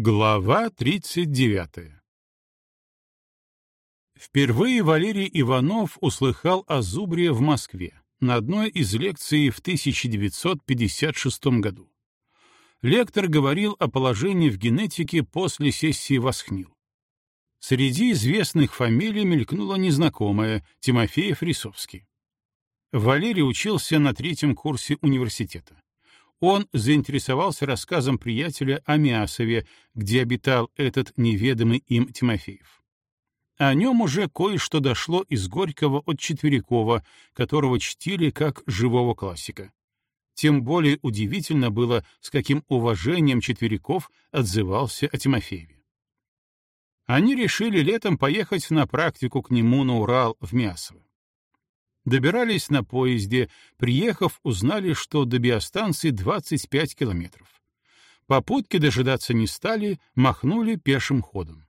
Глава 39 Впервые Валерий Иванов услыхал о Зубре в Москве на одной из лекций в 1956 году. Лектор говорил о положении в генетике после сессии Восхнил. Среди известных фамилий мелькнула незнакомая Тимофеев-Рисовский. Валерий учился на третьем курсе университета он заинтересовался рассказом приятеля о Мясове, где обитал этот неведомый им Тимофеев. О нем уже кое-что дошло из Горького от Четверякова, которого чтили как живого классика. Тем более удивительно было, с каким уважением Четверяков отзывался о Тимофееве. Они решили летом поехать на практику к нему на Урал в Мясово. Добирались на поезде, приехав, узнали, что до биостанции 25 километров. Попутки дожидаться не стали, махнули пешим ходом.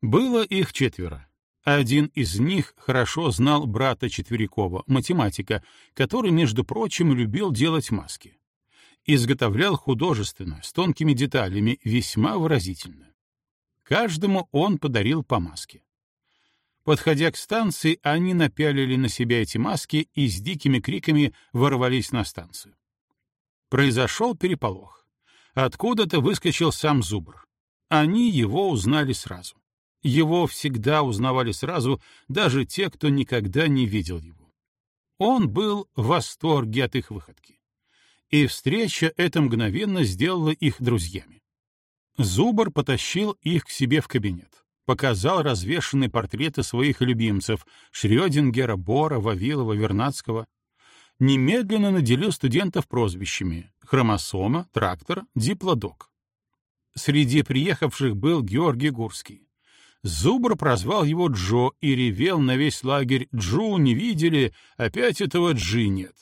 Было их четверо. Один из них хорошо знал брата Четверякова, математика, который, между прочим, любил делать маски. Изготовлял художественно, с тонкими деталями, весьма выразительно. Каждому он подарил по маске. Подходя к станции, они напялили на себя эти маски и с дикими криками ворвались на станцию. Произошел переполох. Откуда-то выскочил сам Зубр. Они его узнали сразу. Его всегда узнавали сразу, даже те, кто никогда не видел его. Он был в восторге от их выходки. И встреча эта мгновенно сделала их друзьями. Зубр потащил их к себе в кабинет показал развешанные портреты своих любимцев — Шрёдингера, Бора, Вавилова, Вернадского. Немедленно наделил студентов прозвищами — хромосома, трактор, диплодок. Среди приехавших был Георгий Гурский. Зубр прозвал его Джо и ревел на весь лагерь «Джу не видели, опять этого Джи нет».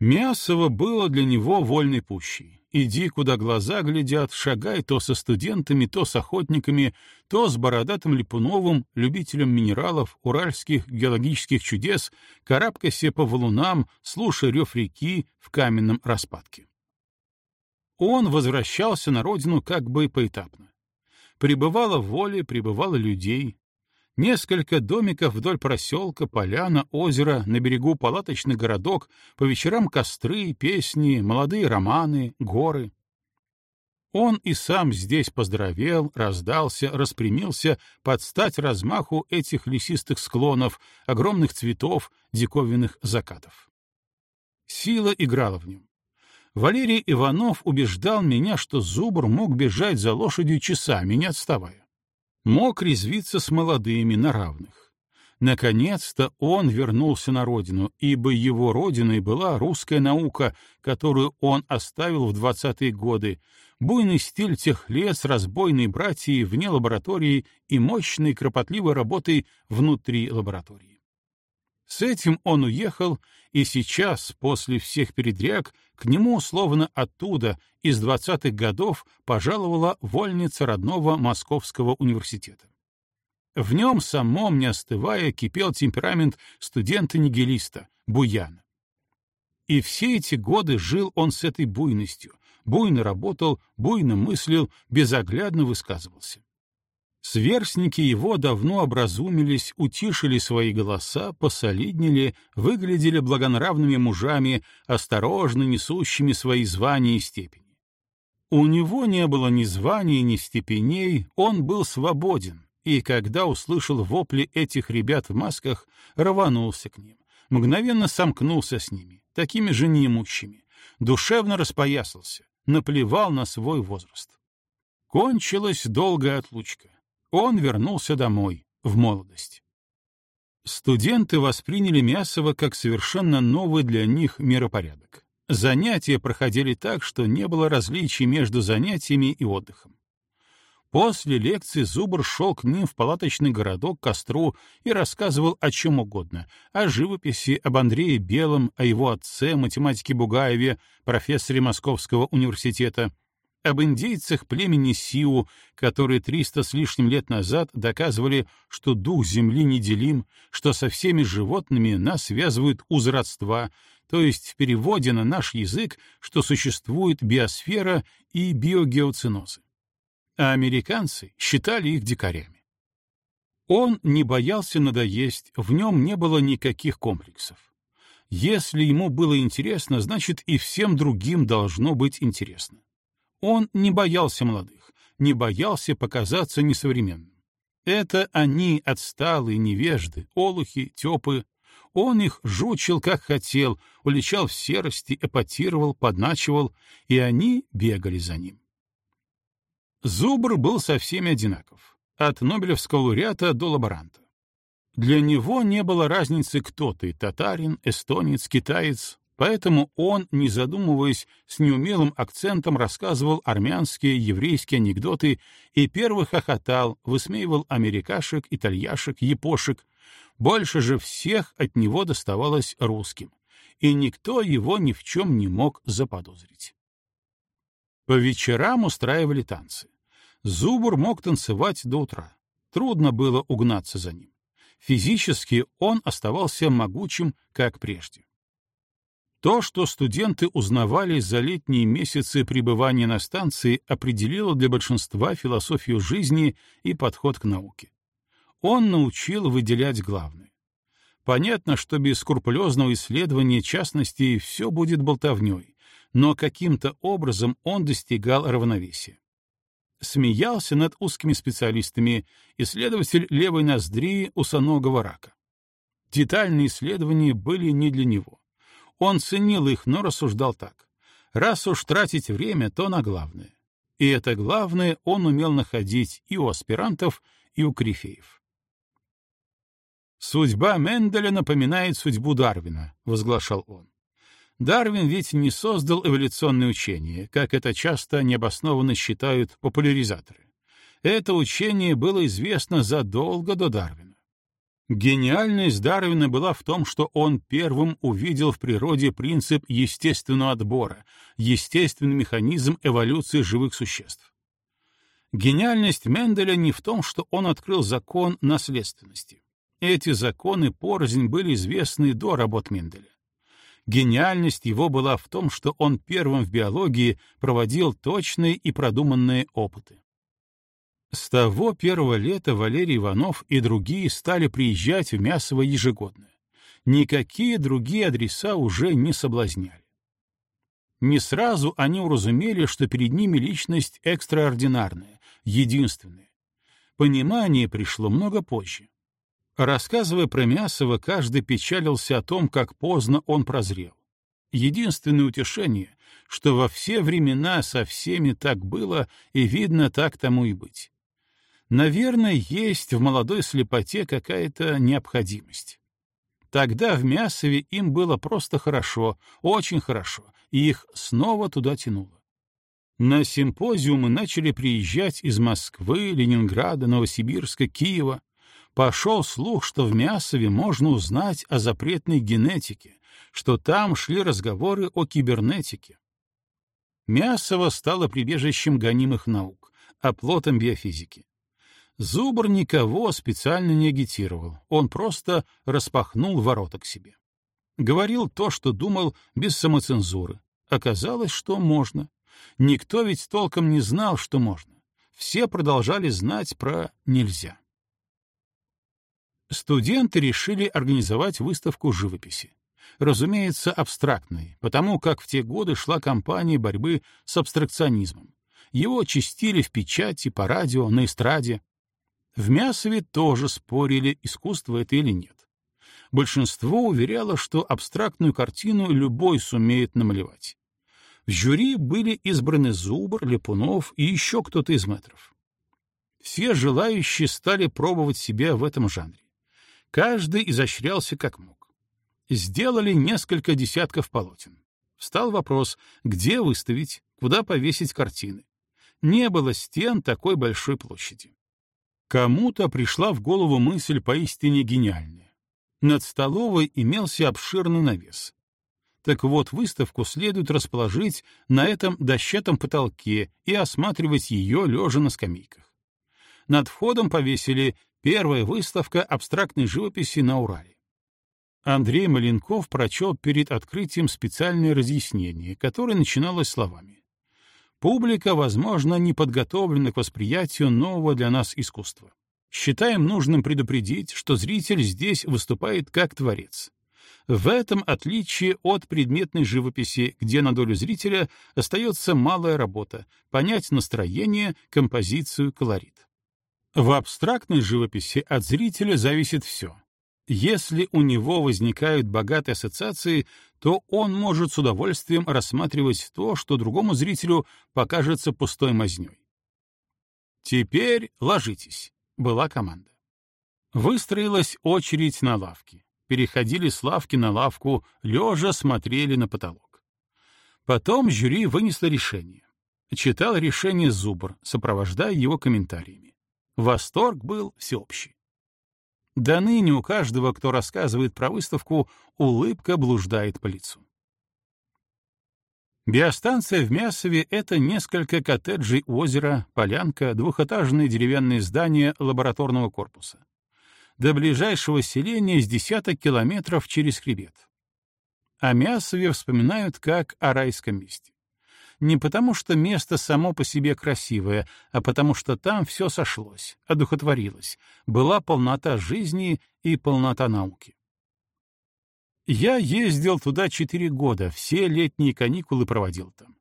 Мясово было для него вольной пущей. Иди, куда глаза глядят, шагай то со студентами, то с охотниками, то с бородатым Липуновым, любителем минералов, уральских геологических чудес, карабкайся по валунам, слушай рев реки в каменном распадке. Он возвращался на родину как бы поэтапно. Прибывало воли, прибывало людей, Несколько домиков вдоль проселка, поляна, озеро, на берегу палаточный городок, по вечерам костры, песни, молодые романы, горы. Он и сам здесь поздоровел, раздался, распрямился под стать размаху этих лесистых склонов, огромных цветов, диковинных закатов. Сила играла в нем. Валерий Иванов убеждал меня, что Зубр мог бежать за лошадью часами, не отставая мог резвиться с молодыми на равных. Наконец-то он вернулся на родину, ибо его родиной была русская наука, которую он оставил в двадцатые годы, буйный стиль тех лет с разбойной братьей вне лаборатории и мощной кропотливой работой внутри лаборатории. С этим он уехал, и сейчас, после всех передряг, к нему, словно оттуда, из двадцатых годов, пожаловала вольница родного Московского университета. В нем самом, не остывая, кипел темперамент студента-нигилиста, буяна. И все эти годы жил он с этой буйностью, буйно работал, буйно мыслил, безоглядно высказывался. Сверстники его давно образумились, утишили свои голоса, посолиднили, выглядели благонравными мужами, осторожно несущими свои звания и степени. У него не было ни званий, ни степеней, он был свободен, и когда услышал вопли этих ребят в масках, рванулся к ним, мгновенно сомкнулся с ними, такими же неимущими, душевно распоясался, наплевал на свой возраст. Кончилась долгая отлучка он вернулся домой, в молодость. Студенты восприняли Мясово как совершенно новый для них миропорядок. Занятия проходили так, что не было различий между занятиями и отдыхом. После лекции Зубр шел к ним в палаточный городок к костру и рассказывал о чем угодно — о живописи, об Андрее Белом, о его отце, математике Бугаеве, профессоре Московского университета, об индейцах племени Сиу, которые триста с лишним лет назад доказывали, что дух Земли неделим, что со всеми животными нас связывают узы родства, то есть в переводе на наш язык, что существует биосфера и биогеоцинозы. а американцы считали их дикарями. Он не боялся надоесть, в нем не было никаких комплексов. Если ему было интересно, значит и всем другим должно быть интересно. Он не боялся молодых, не боялся показаться несовременным. Это они, отсталые, невежды, олухи, тёпы. Он их жучил, как хотел, уличал в серости, эпатировал, подначивал, и они бегали за ним. Зубр был со всеми одинаков, от Нобелевского лауреата до лаборанта. Для него не было разницы, кто ты — татарин, эстонец, китаец, поэтому он, не задумываясь, с неумелым акцентом рассказывал армянские, еврейские анекдоты и первый хохотал, высмеивал америкашек, итальяшек, япошек. Больше же всех от него доставалось русским, и никто его ни в чем не мог заподозрить. По вечерам устраивали танцы. Зубр мог танцевать до утра. Трудно было угнаться за ним. Физически он оставался могучим, как прежде. То, что студенты узнавали за летние месяцы пребывания на станции, определило для большинства философию жизни и подход к науке. Он научил выделять главное. Понятно, что без скрупулезного исследования частностей все будет болтовней, но каким-то образом он достигал равновесия. Смеялся над узкими специалистами исследователь левой ноздри усоногого рака. Детальные исследования были не для него. Он ценил их, но рассуждал так. Раз уж тратить время, то на главное. И это главное он умел находить и у аспирантов, и у корифеев. «Судьба Менделя напоминает судьбу Дарвина», — возглашал он. Дарвин ведь не создал эволюционное учение, как это часто необоснованно считают популяризаторы. Это учение было известно задолго до Дарвина. Гениальность Дарвина была в том, что он первым увидел в природе принцип естественного отбора, естественный механизм эволюции живых существ. Гениальность Менделя не в том, что он открыл закон наследственности. Эти законы порознь были известны до работ Менделя. Гениальность его была в том, что он первым в биологии проводил точные и продуманные опыты. С того первого лета Валерий Иванов и другие стали приезжать в Мясово ежегодно. Никакие другие адреса уже не соблазняли. Не сразу они уразумели, что перед ними личность экстраординарная, единственная. Понимание пришло много позже. Рассказывая про Мясова, каждый печалился о том, как поздно он прозрел. Единственное утешение, что во все времена со всеми так было, и видно так тому и быть. Наверное, есть в молодой слепоте какая-то необходимость. Тогда в Мясове им было просто хорошо, очень хорошо, и их снова туда тянуло. На симпозиумы начали приезжать из Москвы, Ленинграда, Новосибирска, Киева пошел слух, что в Мясове можно узнать о запретной генетике, что там шли разговоры о кибернетике. Мясово стало прибежищем гонимых наук, оплотом биофизики. Зубр никого специально не агитировал, он просто распахнул ворота к себе. Говорил то, что думал, без самоцензуры. Оказалось, что можно. Никто ведь толком не знал, что можно. Все продолжали знать про «нельзя» студенты решили организовать выставку живописи. Разумеется, абстрактной, потому как в те годы шла кампания борьбы с абстракционизмом. Его чистили в печати, по радио, на эстраде. В Мясове тоже спорили, искусство это или нет. Большинство уверяло, что абстрактную картину любой сумеет намалевать. В жюри были избраны Зубр, Лепунов и еще кто-то из метров. Все желающие стали пробовать себя в этом жанре. Каждый изощрялся как мог. Сделали несколько десятков полотен. Встал вопрос, где выставить, куда повесить картины. Не было стен такой большой площади. Кому-то пришла в голову мысль поистине гениальная. Над столовой имелся обширный навес. Так вот, выставку следует расположить на этом дощатом потолке и осматривать ее лежа на скамейках. Над входом повесили Первая выставка абстрактной живописи на Урале. Андрей Маленков прочел перед открытием специальное разъяснение, которое начиналось словами. Публика, возможно, не подготовлена к восприятию нового для нас искусства. Считаем нужным предупредить, что зритель здесь выступает как творец. В этом отличие от предметной живописи, где на долю зрителя остается малая работа — понять настроение, композицию, колорит. В абстрактной живописи от зрителя зависит все. Если у него возникают богатые ассоциации, то он может с удовольствием рассматривать то, что другому зрителю покажется пустой мазнёй. «Теперь ложитесь», — была команда. Выстроилась очередь на лавке. Переходили с лавки на лавку, лежа смотрели на потолок. Потом жюри вынесло решение. Читал решение Зубр, сопровождая его комментариями. Восторг был всеобщий. До ныне у каждого, кто рассказывает про выставку, улыбка блуждает по лицу. Биостанция в Мясове — это несколько коттеджей озера, полянка, двухэтажные деревянные здания лабораторного корпуса. До ближайшего селения с десяток километров через хребет. О Мясове вспоминают как о райском месте не потому, что место само по себе красивое, а потому что там все сошлось, одухотворилось, была полнота жизни и полнота науки. Я ездил туда четыре года, все летние каникулы проводил там.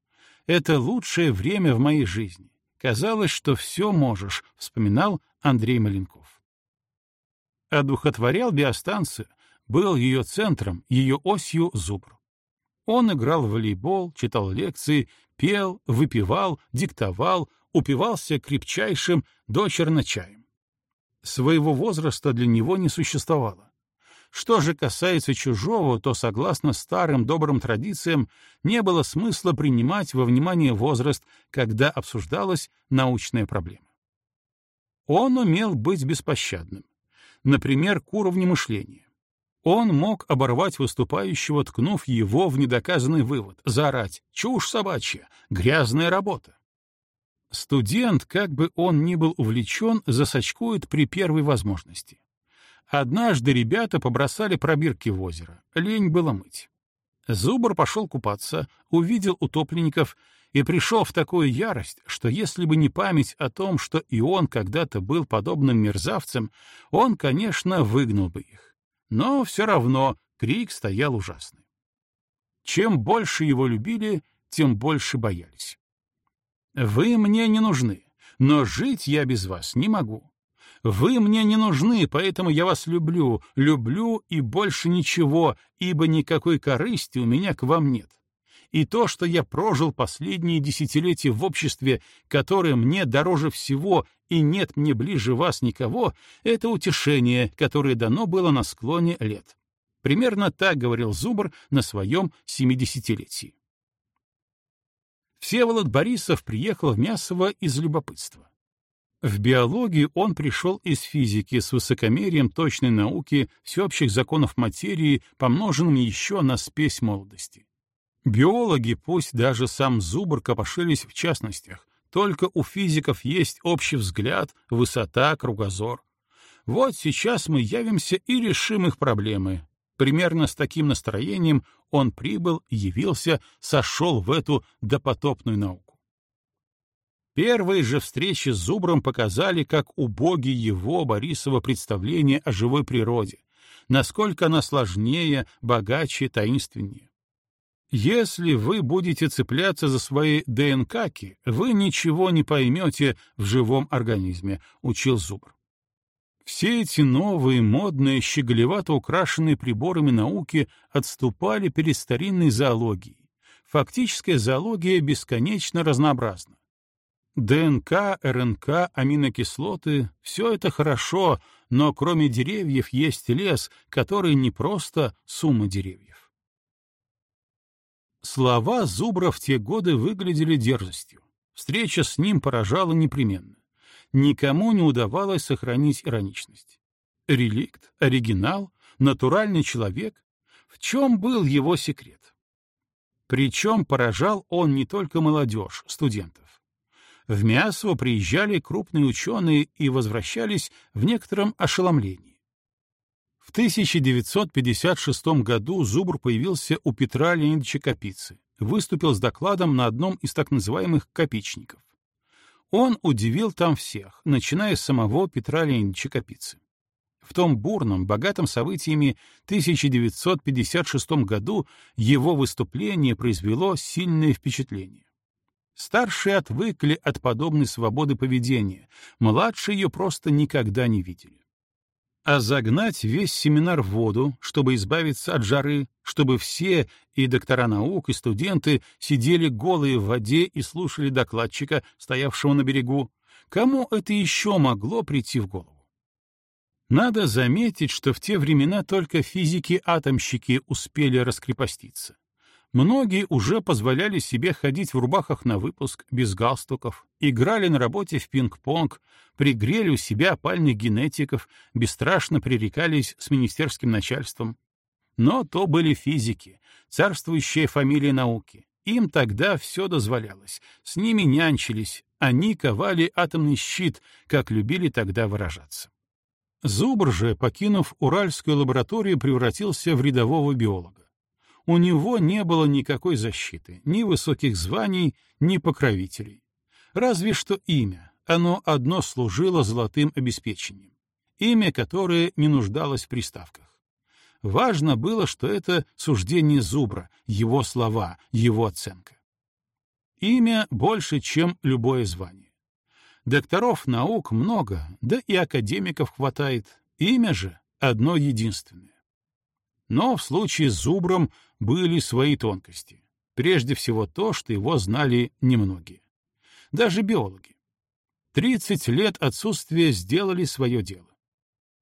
Это лучшее время в моей жизни. Казалось, что все можешь, вспоминал Андрей Маленков. Одухотворял биостанцию, был ее центром, ее осью зубр. Он играл в волейбол, читал лекции, пел, выпивал, диктовал, упивался крепчайшим дочерно чаем. Своего возраста для него не существовало. Что же касается чужого, то, согласно старым добрым традициям, не было смысла принимать во внимание возраст, когда обсуждалась научная проблема. Он умел быть беспощадным. Например, к уровню мышления. Он мог оборвать выступающего, ткнув его в недоказанный вывод, заорать «Чушь собачья! Грязная работа!». Студент, как бы он ни был увлечен, засочкует при первой возможности. Однажды ребята побросали пробирки в озеро. Лень было мыть. Зубр пошел купаться, увидел утопленников и пришел в такую ярость, что если бы не память о том, что и он когда-то был подобным мерзавцем, он, конечно, выгнал бы их но все равно крик стоял ужасный. Чем больше его любили, тем больше боялись. «Вы мне не нужны, но жить я без вас не могу. Вы мне не нужны, поэтому я вас люблю, люблю и больше ничего, ибо никакой корысти у меня к вам нет и то, что я прожил последние десятилетия в обществе, которое мне дороже всего и нет мне ближе вас никого, это утешение, которое дано было на склоне лет. Примерно так говорил Зубр на своем семидесятилетии. Всеволод Борисов приехал в Мясово из любопытства. В биологии он пришел из физики с высокомерием точной науки всеобщих законов материи, помноженным еще на спесь молодости. Биологи, пусть даже сам Зубр, копошились в частностях. Только у физиков есть общий взгляд, высота, кругозор. Вот сейчас мы явимся и решим их проблемы. Примерно с таким настроением он прибыл, явился, сошел в эту допотопную науку. Первые же встречи с Зубром показали, как убоги его, Борисова, представления о живой природе, насколько она сложнее, богаче, таинственнее. Если вы будете цепляться за свои ДНКки, вы ничего не поймете в живом организме, учил Зубр. Все эти новые, модные, щеголевато украшенные приборами науки отступали перед старинной зоологией. Фактическая зоология бесконечно разнообразна. ДНК, РНК, аминокислоты — все это хорошо, но кроме деревьев есть лес, который не просто сумма деревьев. Слова Зубра в те годы выглядели дерзостью. Встреча с ним поражала непременно. Никому не удавалось сохранить ироничность. Реликт, оригинал, натуральный человек. В чем был его секрет? Причем поражал он не только молодежь, студентов. В Мясово приезжали крупные ученые и возвращались в некотором ошеломлении. В 1956 году Зубр появился у Петра Леонидовича Капицы, выступил с докладом на одном из так называемых «копичников». Он удивил там всех, начиная с самого Петра Леонидовича Капицы. В том бурном, богатом событиями 1956 году его выступление произвело сильное впечатление. Старшие отвыкли от подобной свободы поведения, младшие ее просто никогда не видели. А загнать весь семинар в воду, чтобы избавиться от жары, чтобы все, и доктора наук, и студенты, сидели голые в воде и слушали докладчика, стоявшего на берегу, кому это еще могло прийти в голову? Надо заметить, что в те времена только физики-атомщики успели раскрепоститься. Многие уже позволяли себе ходить в рубахах на выпуск, без галстуков, играли на работе в пинг-понг, пригрели у себя опальных генетиков, бесстрашно пререкались с министерским начальством. Но то были физики, царствующая фамилия науки. Им тогда все дозволялось, с ними нянчились, они ковали атомный щит, как любили тогда выражаться. Зубр же, покинув Уральскую лабораторию, превратился в рядового биолога у него не было никакой защиты, ни высоких званий, ни покровителей. Разве что имя, оно одно служило золотым обеспечением. Имя, которое не нуждалось в приставках. Важно было, что это суждение Зубра, его слова, его оценка. Имя больше, чем любое звание. Докторов наук много, да и академиков хватает. Имя же одно единственное. Но в случае с Зубром были свои тонкости. Прежде всего то, что его знали немногие. Даже биологи. Тридцать лет отсутствия сделали свое дело.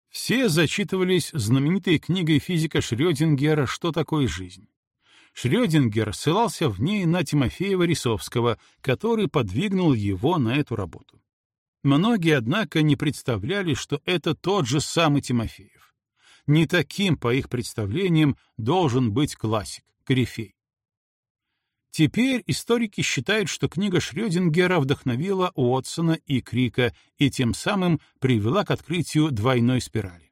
Все зачитывались знаменитой книгой физика Шрёдингера «Что такое жизнь?». Шрёдингер ссылался в ней на Тимофея Рисовского, который подвигнул его на эту работу. Многие, однако, не представляли, что это тот же самый Тимофеев. Не таким, по их представлениям, должен быть классик, корифей. Теперь историки считают, что книга Шрёдингера вдохновила Уотсона и Крика и тем самым привела к открытию двойной спирали.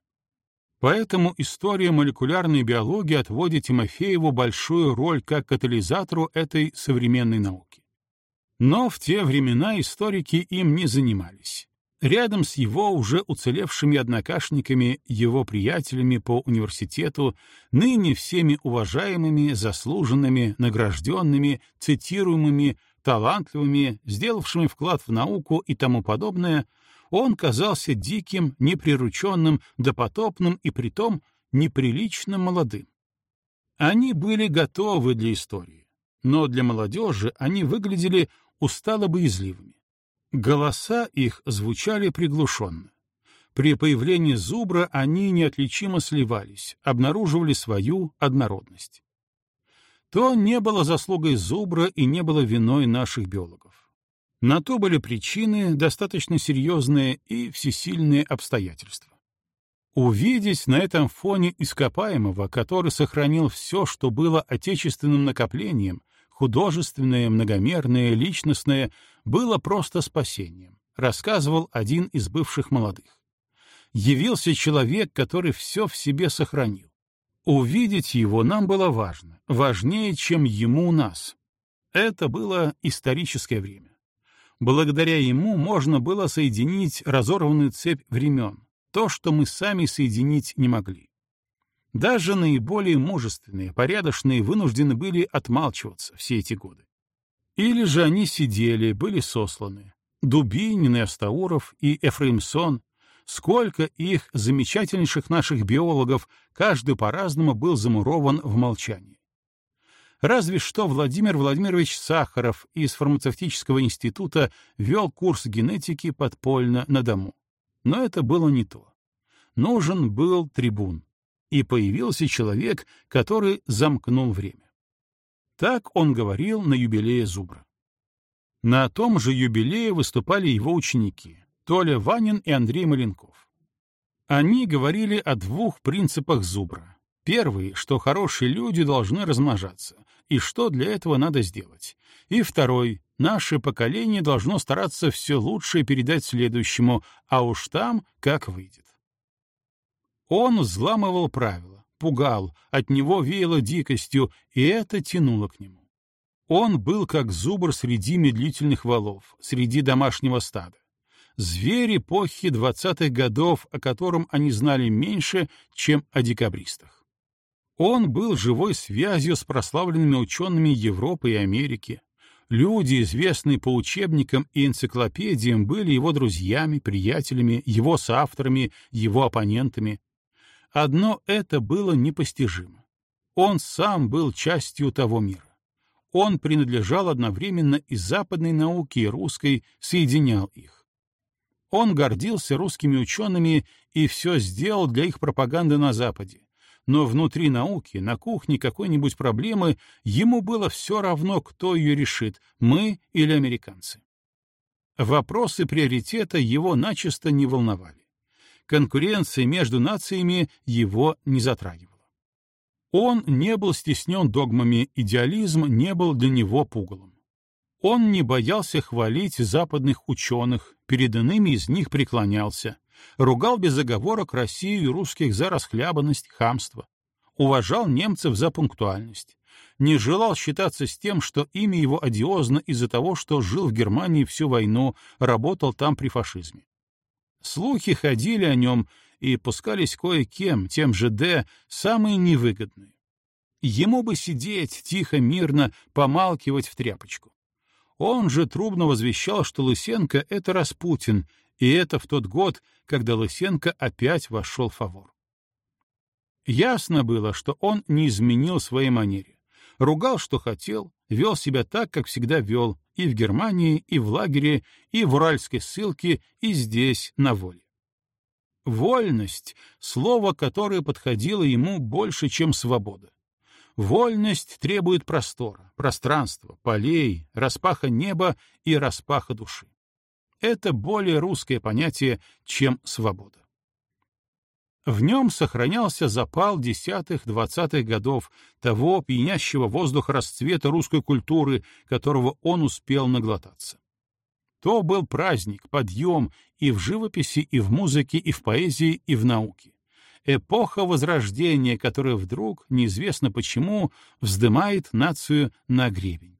Поэтому история молекулярной биологии отводит Тимофееву большую роль как катализатору этой современной науки. Но в те времена историки им не занимались. Рядом с его уже уцелевшими однокашниками, его приятелями по университету, ныне всеми уважаемыми, заслуженными, награжденными, цитируемыми, талантливыми, сделавшими вклад в науку и тому подобное, он казался диким, неприрученным, допотопным и притом неприлично молодым. Они были готовы для истории, но для молодежи они выглядели устало-боязливыми. Голоса их звучали приглушенно. При появлении зубра они неотличимо сливались, обнаруживали свою однородность. То не было заслугой зубра и не было виной наших биологов. На то были причины, достаточно серьезные и всесильные обстоятельства. Увидеть на этом фоне ископаемого, который сохранил все, что было отечественным накоплением, художественное, многомерное, личностное, было просто спасением, рассказывал один из бывших молодых. Явился человек, который все в себе сохранил. Увидеть его нам было важно, важнее, чем ему нас. Это было историческое время. Благодаря ему можно было соединить разорванную цепь времен, то, что мы сами соединить не могли. Даже наиболее мужественные, порядочные вынуждены были отмалчиваться все эти годы. Или же они сидели, были сосланы. Дубинин и Астауров и Эфраимсон, сколько их, замечательнейших наших биологов, каждый по-разному был замурован в молчании. Разве что Владимир Владимирович Сахаров из фармацевтического института вел курс генетики подпольно на дому. Но это было не то. Нужен был трибун и появился человек, который замкнул время. Так он говорил на юбилее Зубра. На том же юбилее выступали его ученики Толя Ванин и Андрей Маленков. Они говорили о двух принципах Зубра. Первый, что хорошие люди должны размножаться, и что для этого надо сделать. И второй, наше поколение должно стараться все лучше передать следующему, а уж там как выйдет. Он взламывал правила, пугал, от него веяло дикостью, и это тянуло к нему. Он был как зубр среди медлительных валов, среди домашнего стада. Зверь эпохи двадцатых годов, о котором они знали меньше, чем о декабристах. Он был живой связью с прославленными учеными Европы и Америки. Люди, известные по учебникам и энциклопедиям, были его друзьями, приятелями, его соавторами, его оппонентами. Одно это было непостижимо. Он сам был частью того мира. Он принадлежал одновременно и западной науке, и русской, соединял их. Он гордился русскими учеными и все сделал для их пропаганды на Западе но внутри науки, на кухне какой-нибудь проблемы, ему было все равно, кто ее решит, мы или американцы. Вопросы приоритета его начисто не волновали. Конкуренция между нациями его не затрагивала. Он не был стеснен догмами, идеализм не был для него пугалом. Он не боялся хвалить западных ученых, перед иными из них преклонялся, ругал без оговорок Россию и русских за расхлябанность, хамство, уважал немцев за пунктуальность, не желал считаться с тем, что имя его одиозно из-за того, что жил в Германии всю войну, работал там при фашизме. Слухи ходили о нем и пускались кое-кем, тем же Д, самые невыгодные. Ему бы сидеть тихо, мирно, помалкивать в тряпочку. Он же трубно возвещал, что Лысенко — это Распутин, и это в тот год, когда Лысенко опять вошел в фавор. Ясно было, что он не изменил своей манере. Ругал, что хотел, вел себя так, как всегда вел, и в Германии, и в лагере, и в уральской ссылке, и здесь, на воле. Вольность — слово, которое подходило ему больше, чем свобода. Вольность требует простора, пространства, полей, распаха неба и распаха души. Это более русское понятие, чем свобода. В нем сохранялся запал десятых-двадцатых годов того пьянящего воздуха расцвета русской культуры, которого он успел наглотаться. То был праздник, подъем и в живописи, и в музыке, и в поэзии, и в науке. Эпоха Возрождения, которая вдруг, неизвестно почему, вздымает нацию на гребень.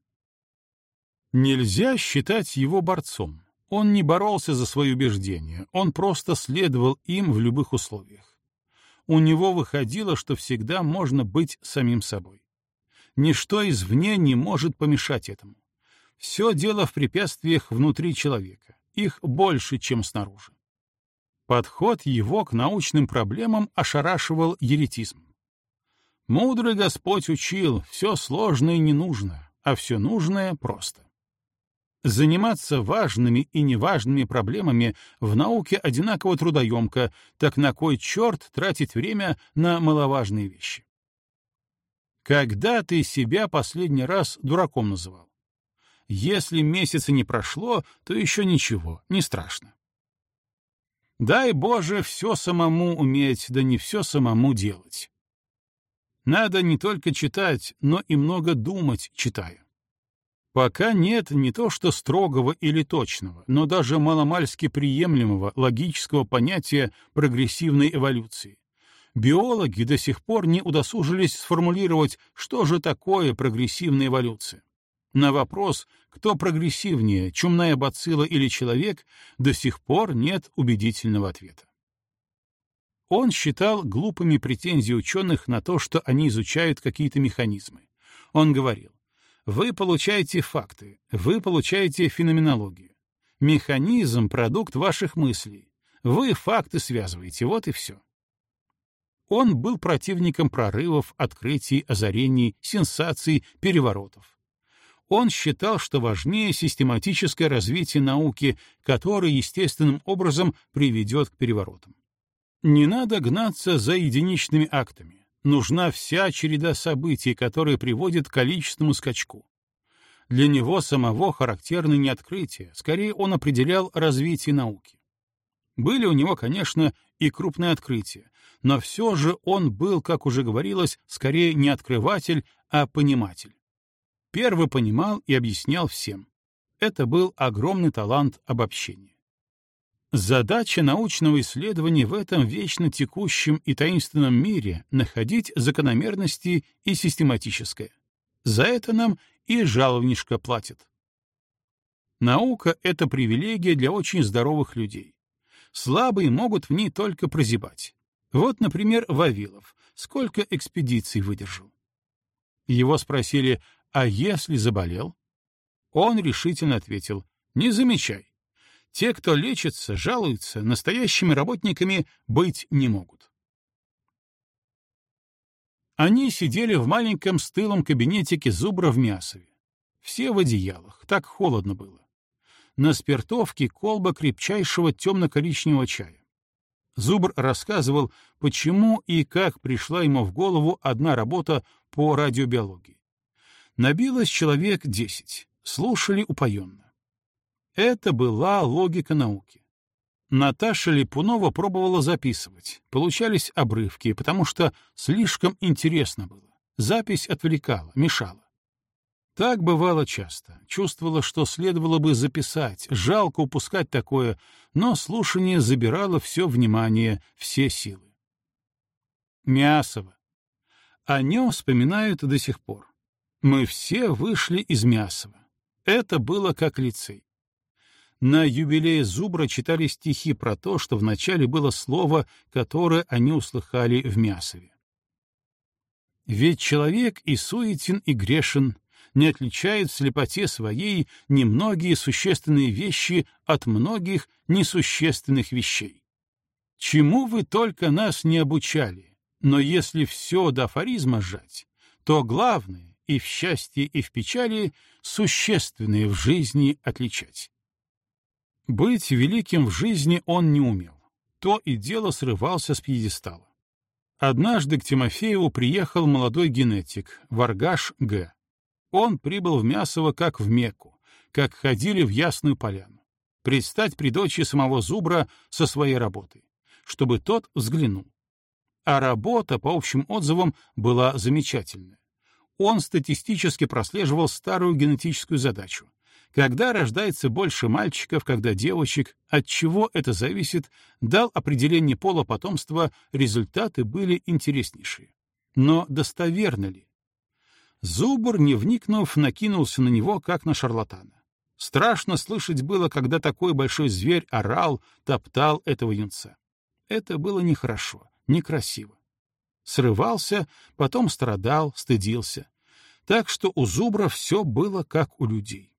Нельзя считать его борцом. Он не боролся за свои убеждения, он просто следовал им в любых условиях. У него выходило, что всегда можно быть самим собой. Ничто извне не может помешать этому. Все дело в препятствиях внутри человека. Их больше, чем снаружи. Подход его к научным проблемам ошарашивал еретизм. Мудрый Господь учил, все сложное не нужно, а все нужное просто. Заниматься важными и неважными проблемами в науке одинаково трудоемко, так на кой черт тратить время на маловажные вещи? Когда ты себя последний раз дураком называл? Если месяца не прошло, то еще ничего, не страшно. Дай Боже все самому уметь, да не все самому делать. Надо не только читать, но и много думать, читая. Пока нет не то что строгого или точного, но даже маломальски приемлемого логического понятия прогрессивной эволюции. Биологи до сих пор не удосужились сформулировать, что же такое прогрессивная эволюция. На вопрос, кто прогрессивнее, чумная бацилла или человек, до сих пор нет убедительного ответа. Он считал глупыми претензии ученых на то, что они изучают какие-то механизмы. Он говорил, вы получаете факты, вы получаете феноменологию. Механизм — продукт ваших мыслей. Вы факты связываете, вот и все. Он был противником прорывов, открытий, озарений, сенсаций, переворотов. Он считал, что важнее систематическое развитие науки, которое естественным образом приведет к переворотам. Не надо гнаться за единичными актами нужна вся череда событий, которые приводят к количественному скачку. Для него самого характерны не открытия, скорее он определял развитие науки. Были у него, конечно, и крупные открытия, но все же он был, как уже говорилось, скорее не открыватель, а пониматель. Первый понимал и объяснял всем. Это был огромный талант обобщения. Задача научного исследования в этом вечно текущем и таинственном мире — находить закономерности и систематическое. За это нам и жаловнишко платят. Наука — это привилегия для очень здоровых людей. Слабые могут в ней только прозябать. Вот, например, Вавилов. Сколько экспедиций выдержал? Его спросили, а если заболел? Он решительно ответил, не замечай. Те, кто лечится, жалуются, настоящими работниками быть не могут. Они сидели в маленьком стылом кабинетике Зубра в Мясове. Все в одеялах, так холодно было. На спиртовке колба крепчайшего темно-коричневого чая. Зубр рассказывал, почему и как пришла ему в голову одна работа по радиобиологии. Набилось человек десять, слушали упоенно. Это была логика науки. Наташа Липунова пробовала записывать. Получались обрывки, потому что слишком интересно было. Запись отвлекала, мешала. Так бывало часто. Чувствовала, что следовало бы записать. Жалко упускать такое, но слушание забирало все внимание, все силы. Мясово. О нем вспоминают до сих пор. Мы все вышли из Мясова. Это было как лицей. На юбилее Зубра читали стихи про то, что вначале было слово, которое они услыхали в Мясове. «Ведь человек и суетен, и грешен, не отличает в слепоте своей немногие существенные вещи от многих несущественных вещей. Чему вы только нас не обучали, но если все до афоризма сжать, то главное и в счастье, и в печали существенное в жизни отличать. Быть великим в жизни он не умел. То и дело срывался с пьедестала. Однажды к Тимофееву приехал молодой генетик, Варгаш Г. Он прибыл в Мясово как в Мекку, как ходили в Ясную Поляну, предстать при дочи самого Зубра со своей работой, чтобы тот взглянул. А работа, по общим отзывам, была замечательная. Он статистически прослеживал старую генетическую задачу когда рождается больше мальчиков, когда девочек, от чего это зависит, дал определение пола потомства, результаты были интереснейшие. Но достоверно ли? Зубр, не вникнув, накинулся на него, как на шарлатана. Страшно слышать было, когда такой большой зверь орал, топтал этого юнца. Это было нехорошо, некрасиво. Срывался, потом страдал, стыдился. Так что у Зубра все было как у людей.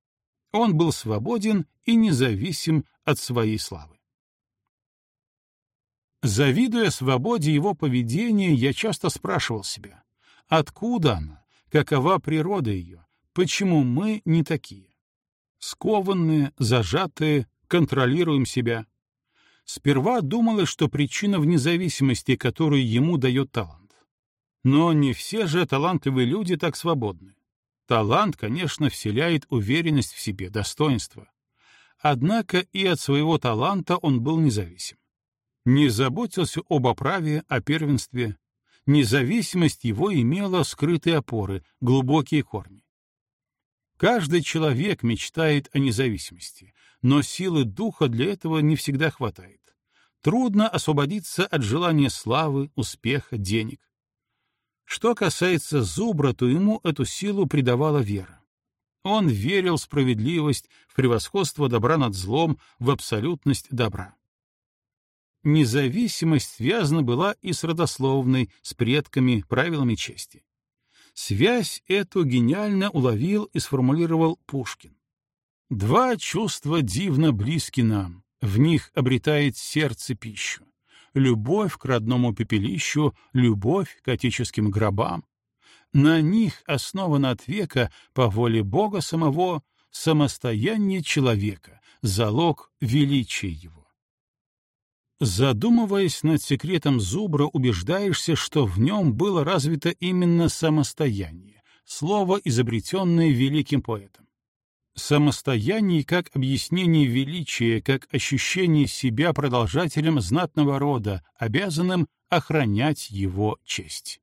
Он был свободен и независим от своей славы. Завидуя свободе его поведения, я часто спрашивал себя, откуда она, какова природа ее, почему мы не такие? Скованные, зажатые, контролируем себя. Сперва думалось, что причина в независимости, которую ему дает талант. Но не все же талантливые люди так свободны. Талант, конечно, вселяет уверенность в себе, достоинство. Однако и от своего таланта он был независим. Не заботился об оправе, о первенстве. Независимость его имела скрытые опоры, глубокие корни. Каждый человек мечтает о независимости, но силы духа для этого не всегда хватает. Трудно освободиться от желания славы, успеха, денег. Что касается Зубра, то ему эту силу придавала вера. Он верил в справедливость, в превосходство добра над злом, в абсолютность добра. Независимость связана была и с родословной, с предками, правилами чести. Связь эту гениально уловил и сформулировал Пушкин. Два чувства дивно близки нам, в них обретает сердце пищу любовь к родному пепелищу, любовь к отеческим гробам. На них основано от века, по воле Бога самого, самостояние человека, залог величия его. Задумываясь над секретом зубра, убеждаешься, что в нем было развито именно самостояние, слово, изобретенное великим поэтом. Самостояние как объяснение величия, как ощущение себя продолжателем знатного рода, обязанным охранять его честь.